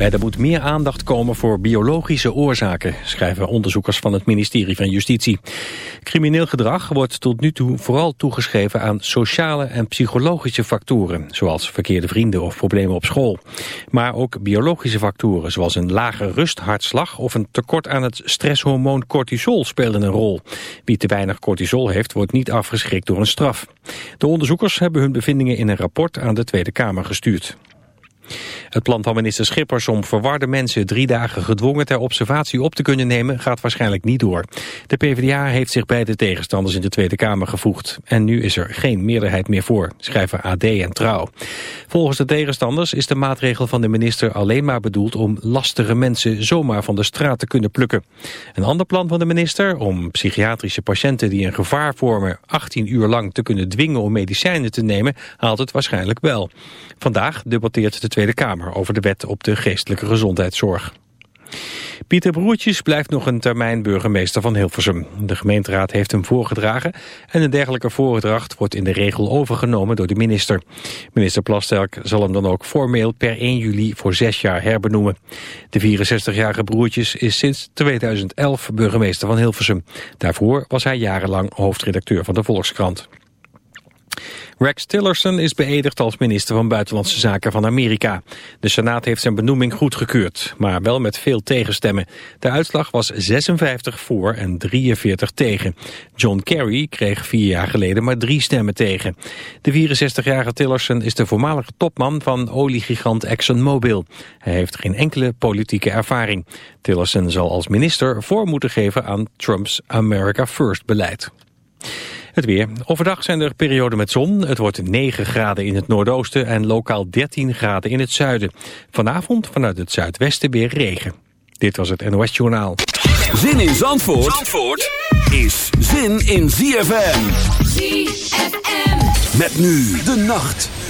Er moet meer aandacht komen voor biologische oorzaken... schrijven onderzoekers van het ministerie van Justitie. Crimineel gedrag wordt tot nu toe vooral toegeschreven aan sociale en psychologische factoren... zoals verkeerde vrienden of problemen op school. Maar ook biologische factoren zoals een lage rusthartslag... of een tekort aan het stresshormoon cortisol spelen een rol. Wie te weinig cortisol heeft, wordt niet afgeschrikt door een straf. De onderzoekers hebben hun bevindingen in een rapport aan de Tweede Kamer gestuurd. Het plan van minister Schippers om verwarde mensen drie dagen gedwongen ter observatie op te kunnen nemen gaat waarschijnlijk niet door. De PvdA heeft zich bij de tegenstanders in de Tweede Kamer gevoegd. En nu is er geen meerderheid meer voor, schrijven AD en Trouw. Volgens de tegenstanders is de maatregel van de minister alleen maar bedoeld om lastige mensen zomaar van de straat te kunnen plukken. Een ander plan van de minister om psychiatrische patiënten die een gevaar vormen 18 uur lang te kunnen dwingen om medicijnen te nemen haalt het waarschijnlijk wel. Vandaag debatteert de Tweede Kamer over de wet op de geestelijke gezondheidszorg. Pieter Broertjes blijft nog een termijn burgemeester van Hilversum. De gemeenteraad heeft hem voorgedragen en een dergelijke voordracht wordt in de regel overgenomen door de minister. Minister Plasterk zal hem dan ook formeel per 1 juli voor zes jaar herbenoemen. De 64-jarige Broertjes is sinds 2011 burgemeester van Hilversum. Daarvoor was hij jarenlang hoofdredacteur van de Volkskrant. Rex Tillerson is beëdigd als minister van Buitenlandse Zaken van Amerika. De Senaat heeft zijn benoeming goedgekeurd, maar wel met veel tegenstemmen. De uitslag was 56 voor en 43 tegen. John Kerry kreeg vier jaar geleden maar drie stemmen tegen. De 64-jarige Tillerson is de voormalige topman van oliegigant ExxonMobil. Hij heeft geen enkele politieke ervaring. Tillerson zal als minister voor moeten geven aan Trumps America First beleid. Het weer. Overdag zijn er perioden met zon. Het wordt 9 graden in het noordoosten en lokaal 13 graden in het zuiden. Vanavond vanuit het zuidwesten weer regen. Dit was het NOS Journaal. Zin in Zandvoort, Zandvoort is zin in ZFM. ZFM. Met nu de nacht.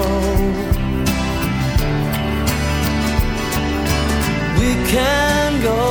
Can go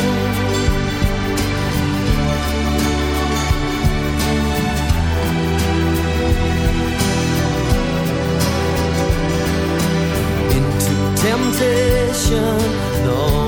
temptation. No.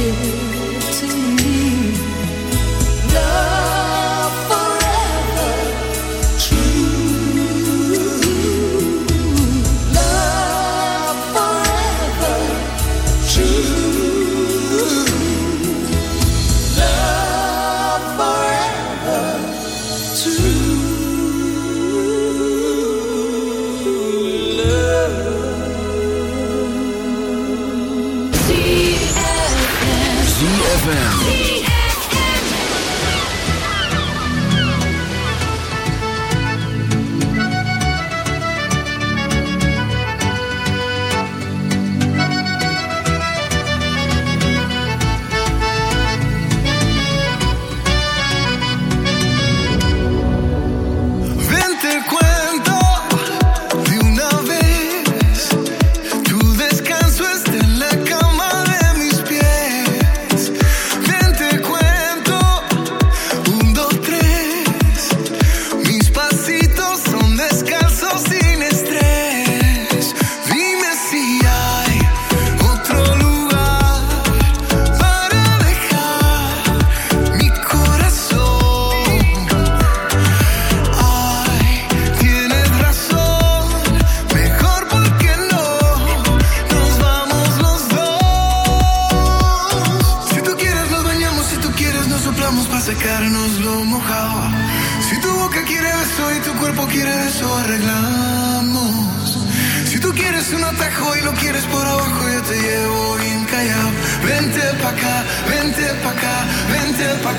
you. vente pa' acá, vente pa' vente pa'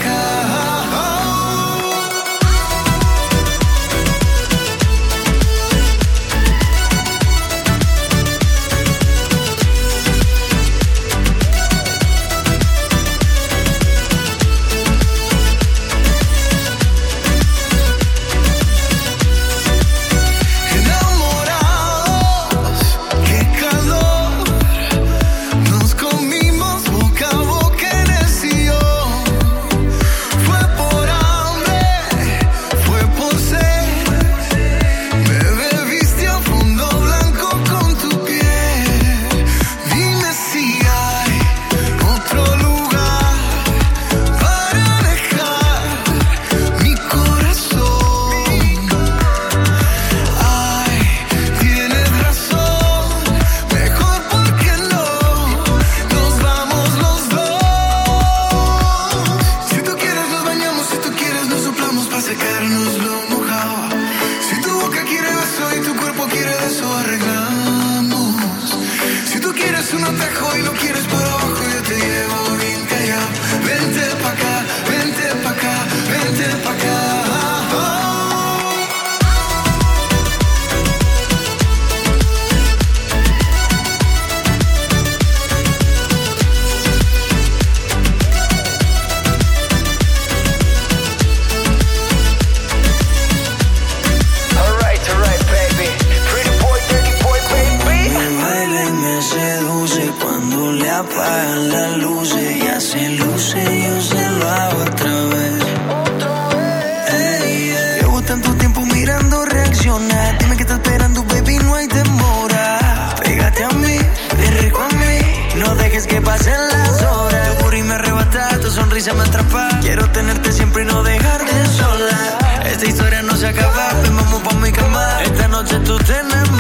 emocionar. Dime que está esperando, baby, no hay demora. Pégate a mí, ven rico a mí. No dejes que pasen las horas. Tu y me arrebata, tu sonrisa me atrapa. Quiero tenerte siempre y no dejarte sola. Esta historia no se acaba, ven vamos pa' mi cama. Esta noche tú tenés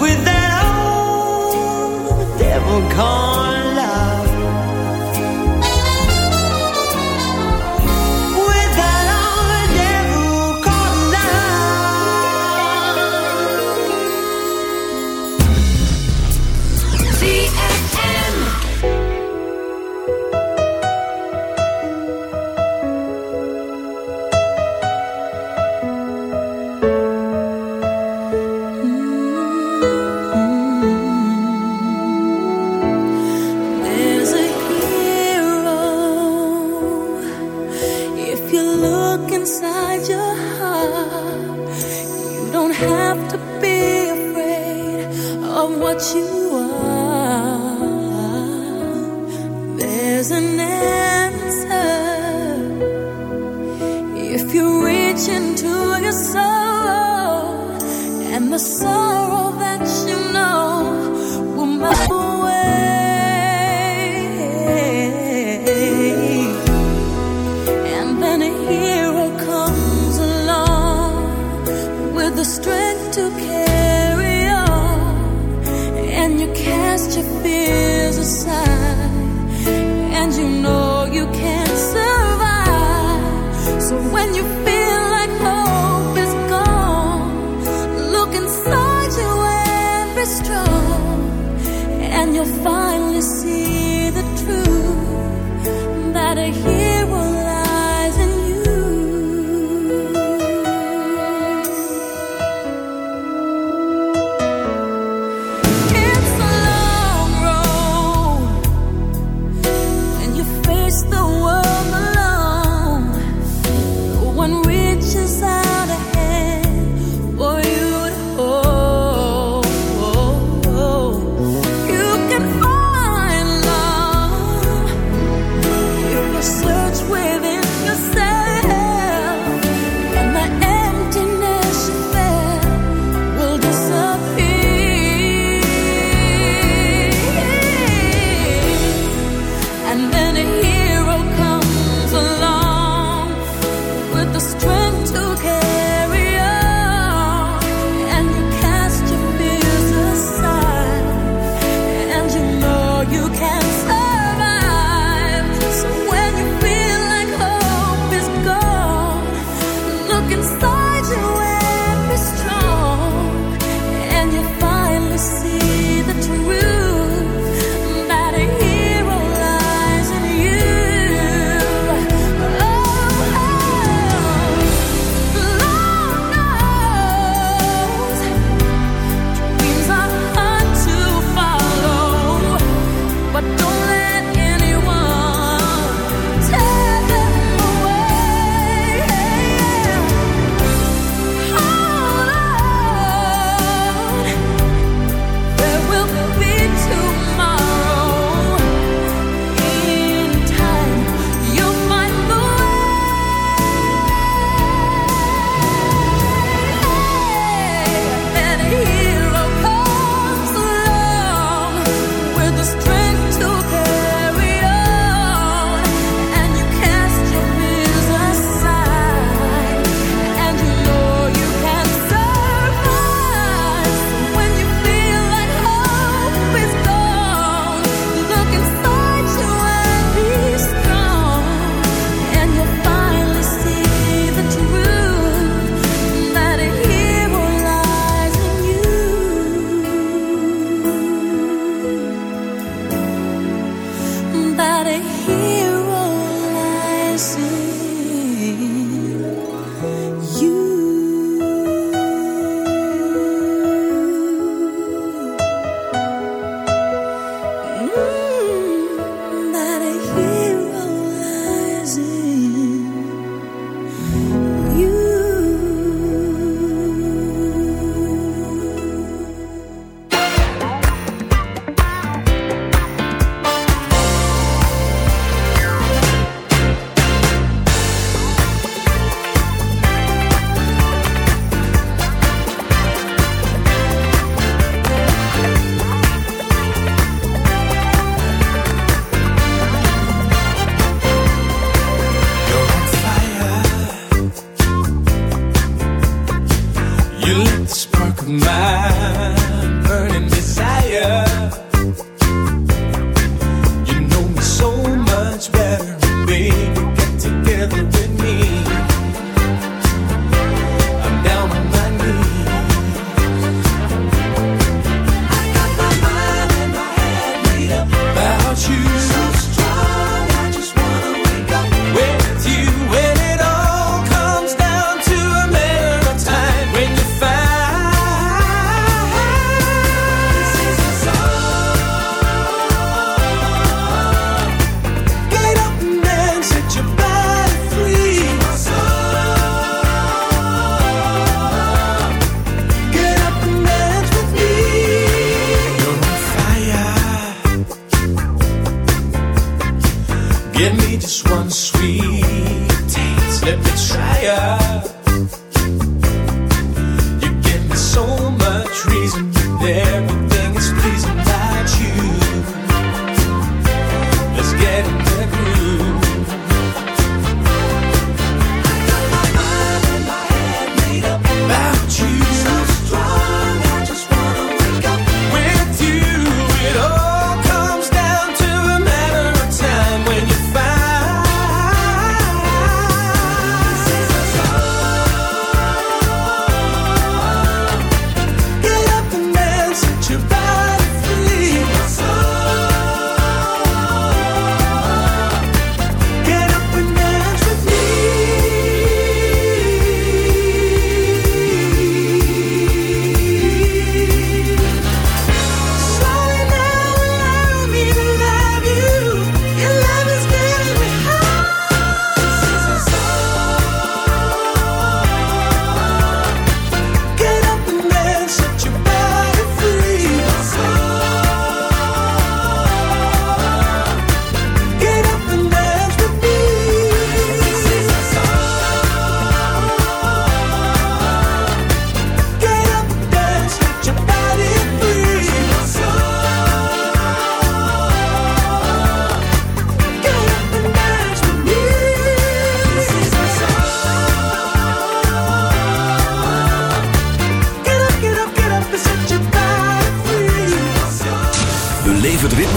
with that old devil call.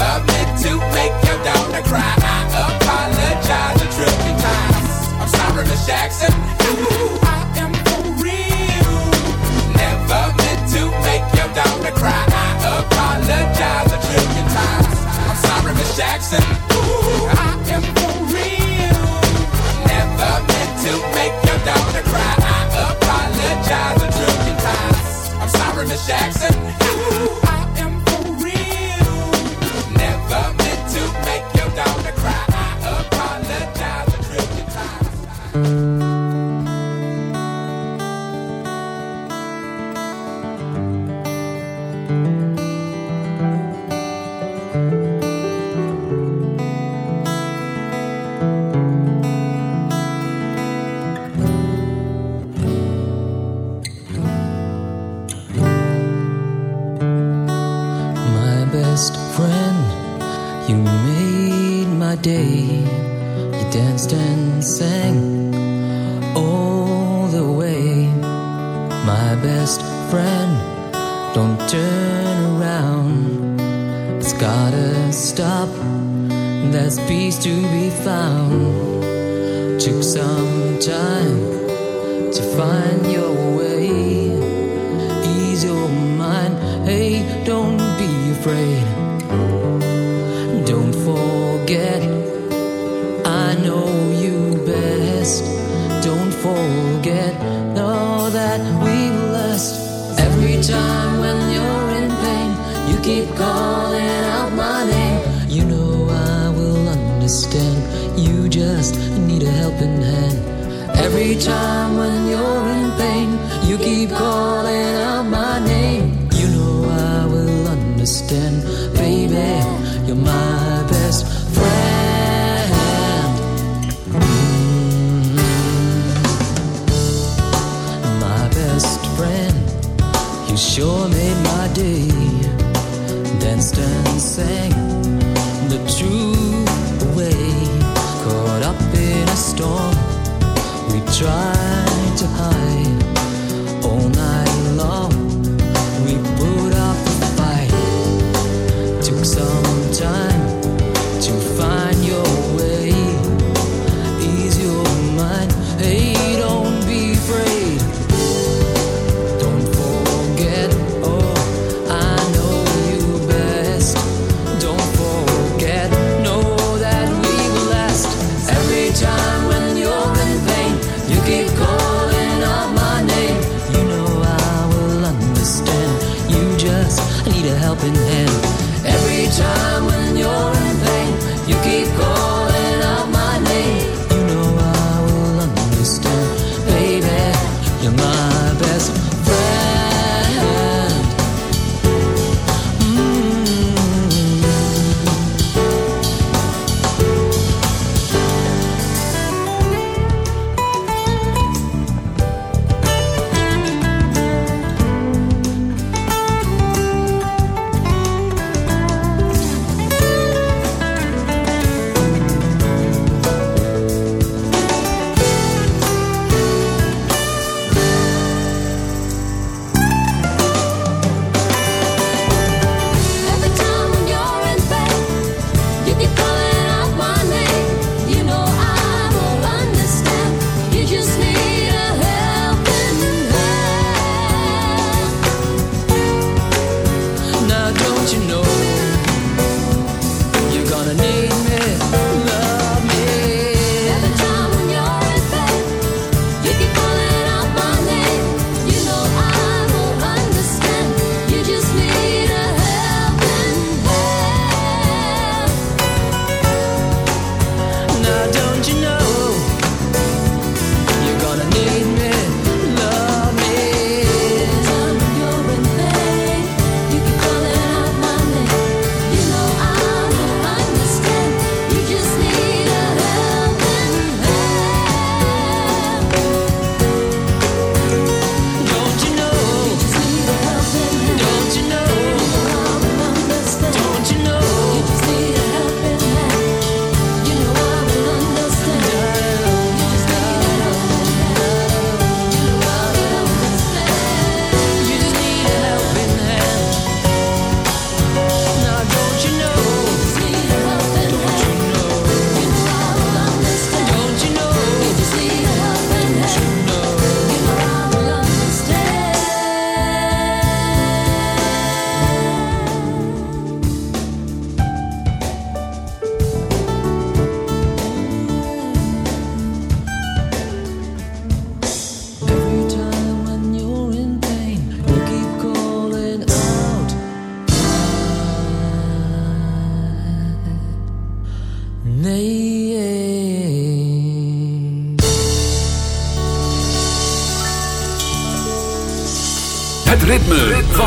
Meant to make your daughter cry. I apologize a trillion times. I'm sorry, Miss Jackson. Ooh, Danced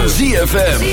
ZFM.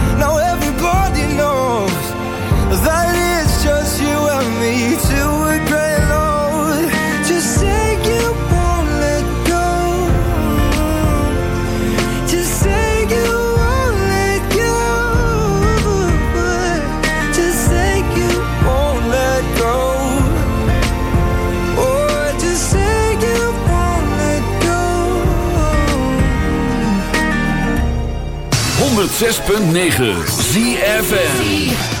106.9 ZFM.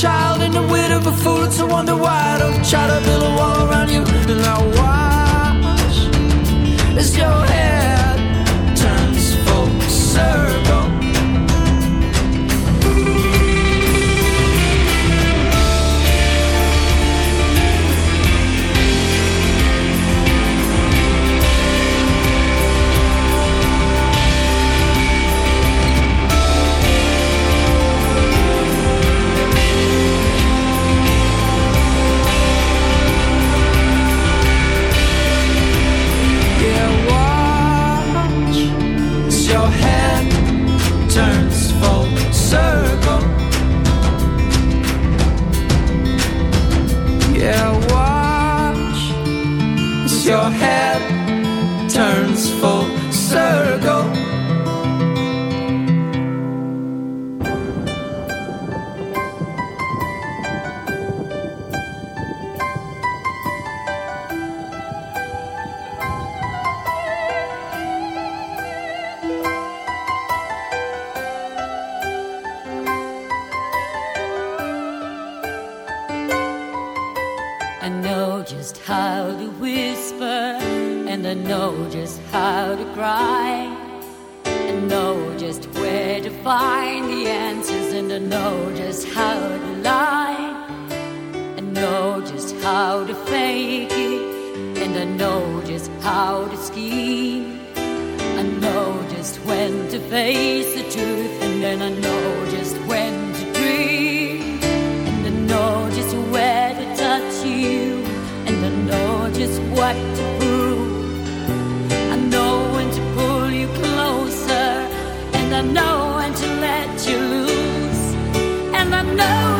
Child and the wit of a fool. It's a wonder why I don't try to build a wall around you. And I I know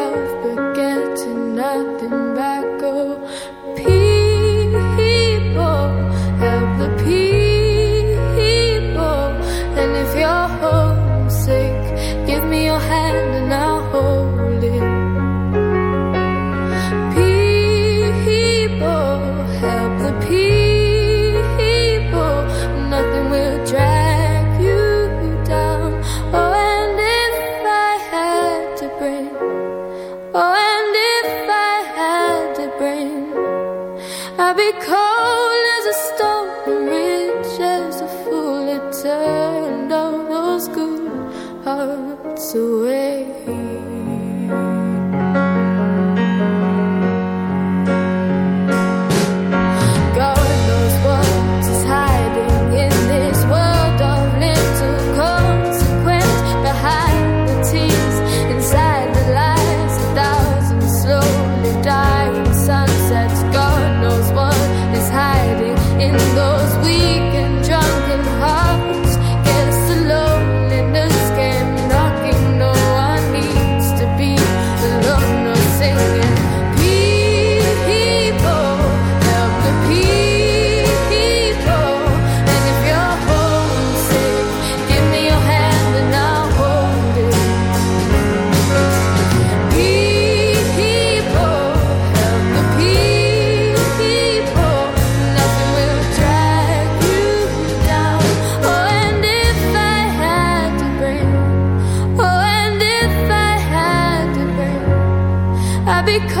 I'd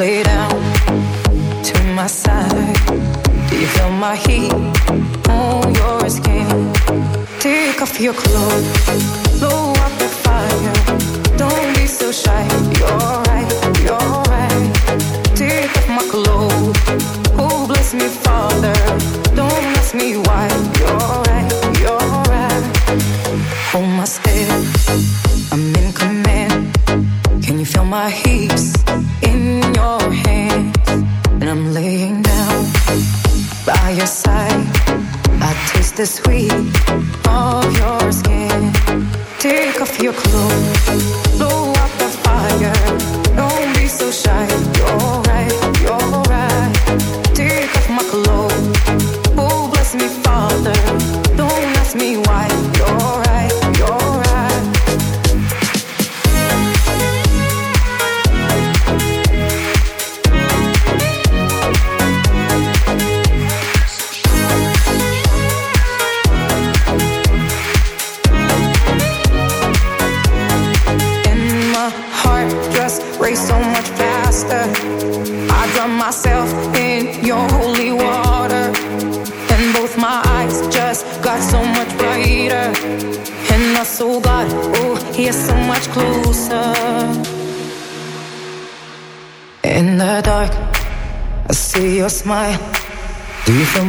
later